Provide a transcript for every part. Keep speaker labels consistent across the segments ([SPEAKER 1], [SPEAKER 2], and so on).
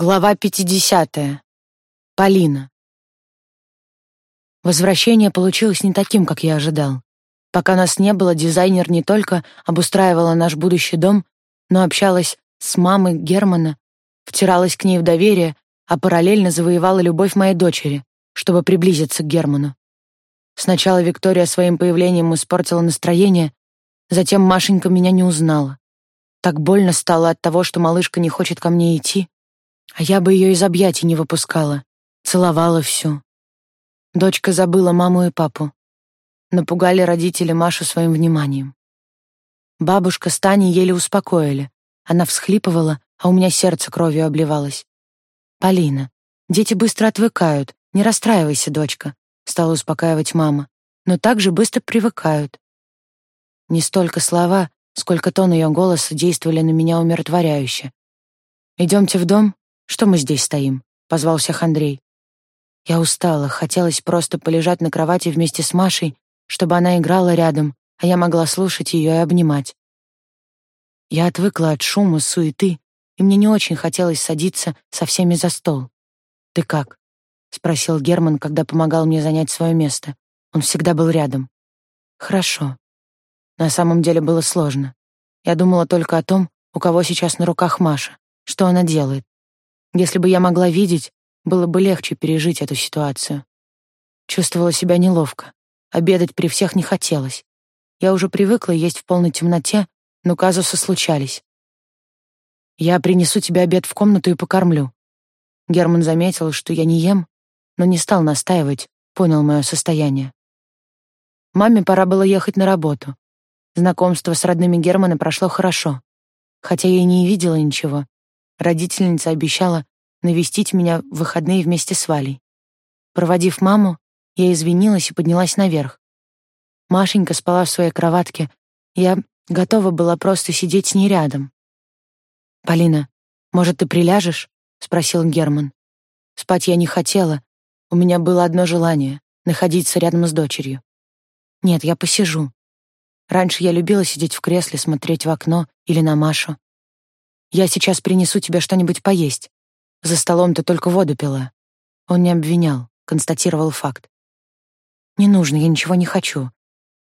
[SPEAKER 1] Глава 50. Полина. Возвращение получилось не таким, как я ожидал. Пока нас не было, дизайнер не только обустраивала наш будущий дом, но общалась с мамой Германа, втиралась к ней в доверие, а параллельно завоевала любовь моей дочери, чтобы приблизиться к Герману. Сначала Виктория своим появлением испортила настроение, затем Машенька меня не узнала. Так больно стало от того, что малышка не хочет ко мне идти, а я бы ее из объятий не выпускала, целовала всю. Дочка забыла маму и папу. Напугали родители Машу своим вниманием. Бабушка с Таней еле успокоили. Она всхлипывала, а у меня сердце кровью обливалось. «Полина, дети быстро отвыкают. Не расстраивайся, дочка», — стала успокаивать мама. «Но так же быстро привыкают». Не столько слова, сколько тон ее голоса действовали на меня умиротворяюще. «Идемте в дом, «Что мы здесь стоим?» — позвал всех Андрей. Я устала, хотелось просто полежать на кровати вместе с Машей, чтобы она играла рядом, а я могла слушать ее и обнимать. Я отвыкла от шума, суеты, и мне не очень хотелось садиться со всеми за стол. «Ты как?» — спросил Герман, когда помогал мне занять свое место. Он всегда был рядом. «Хорошо». На самом деле было сложно. Я думала только о том, у кого сейчас на руках Маша, что она делает. Если бы я могла видеть, было бы легче пережить эту ситуацию. Чувствовала себя неловко. Обедать при всех не хотелось. Я уже привыкла есть в полной темноте, но казусы случались. «Я принесу тебе обед в комнату и покормлю». Герман заметил, что я не ем, но не стал настаивать, понял мое состояние. Маме пора было ехать на работу. Знакомство с родными Германа прошло хорошо. Хотя я и не видела ничего, Родительница обещала навестить меня в выходные вместе с Валей. Проводив маму, я извинилась и поднялась наверх. Машенька спала в своей кроватке. Я готова была просто сидеть с ней рядом. «Полина, может, ты приляжешь?» — спросил Герман. Спать я не хотела. У меня было одно желание — находиться рядом с дочерью. Нет, я посижу. Раньше я любила сидеть в кресле, смотреть в окно или на Машу. Я сейчас принесу тебе что-нибудь поесть. За столом ты только воду пила. Он не обвинял, констатировал факт. Не нужно, я ничего не хочу.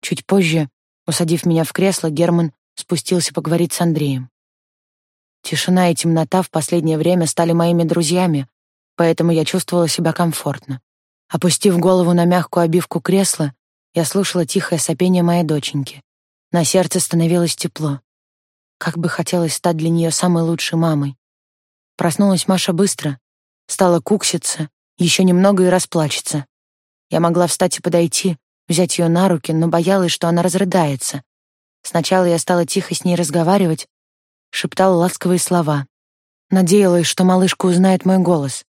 [SPEAKER 1] Чуть позже, усадив меня в кресло, Герман спустился поговорить с Андреем. Тишина и темнота в последнее время стали моими друзьями, поэтому я чувствовала себя комфортно. Опустив голову на мягкую обивку кресла, я слушала тихое сопение моей доченьки. На сердце становилось тепло. Как бы хотелось стать для нее самой лучшей мамой. Проснулась Маша быстро, стала кукситься, еще немного и расплачется. Я могла встать и подойти, взять ее на руки, но боялась, что она разрыдается. Сначала я стала тихо с ней разговаривать, шептала ласковые слова. Надеялась, что малышка узнает мой голос.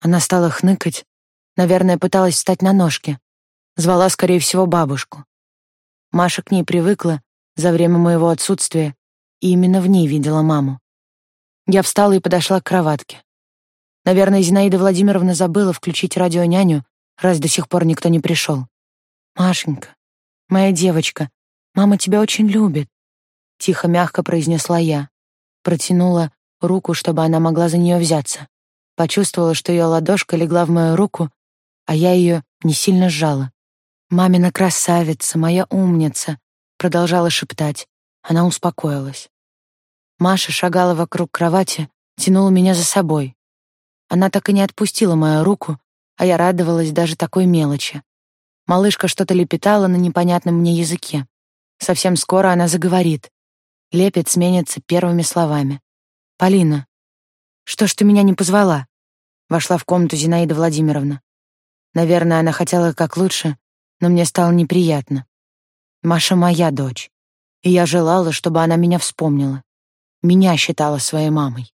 [SPEAKER 1] Она стала хныкать, наверное, пыталась встать на ножки. Звала, скорее всего, бабушку. Маша к ней привыкла за время моего отсутствия и именно в ней видела маму. Я встала и подошла к кроватке. Наверное, Зинаида Владимировна забыла включить радионяню, раз до сих пор никто не пришел. «Машенька, моя девочка, мама тебя очень любит», — тихо-мягко произнесла я. Протянула руку, чтобы она могла за нее взяться. Почувствовала, что ее ладошка легла в мою руку, а я ее не сильно сжала. «Мамина красавица, моя умница», — продолжала шептать. Она успокоилась. Маша шагала вокруг кровати, тянула меня за собой. Она так и не отпустила мою руку, а я радовалась даже такой мелочи. Малышка что-то лепетала на непонятном мне языке. Совсем скоро она заговорит. Лепет сменится первыми словами. «Полина, что ж ты меня не позвала?» Вошла в комнату Зинаида Владимировна. Наверное, она хотела как лучше, но мне стало неприятно. Маша моя дочь и я желала, чтобы она меня вспомнила. Меня считала своей мамой.